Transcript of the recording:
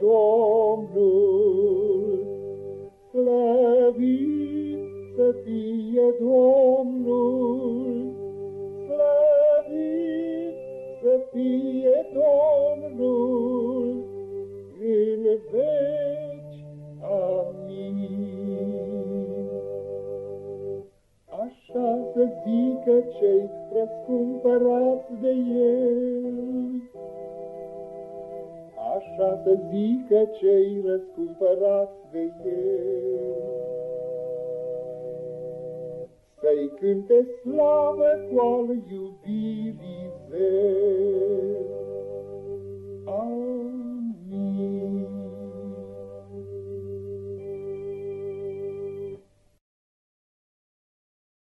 Domnul, slăvit să fie Domnul, slăvit să fie Domnul, în veci, amin. Așa să zică cei răscumpărați de El, Așa să zică cei răscumpărați de El. Să-i cânte slavă cu al iubirii zeu.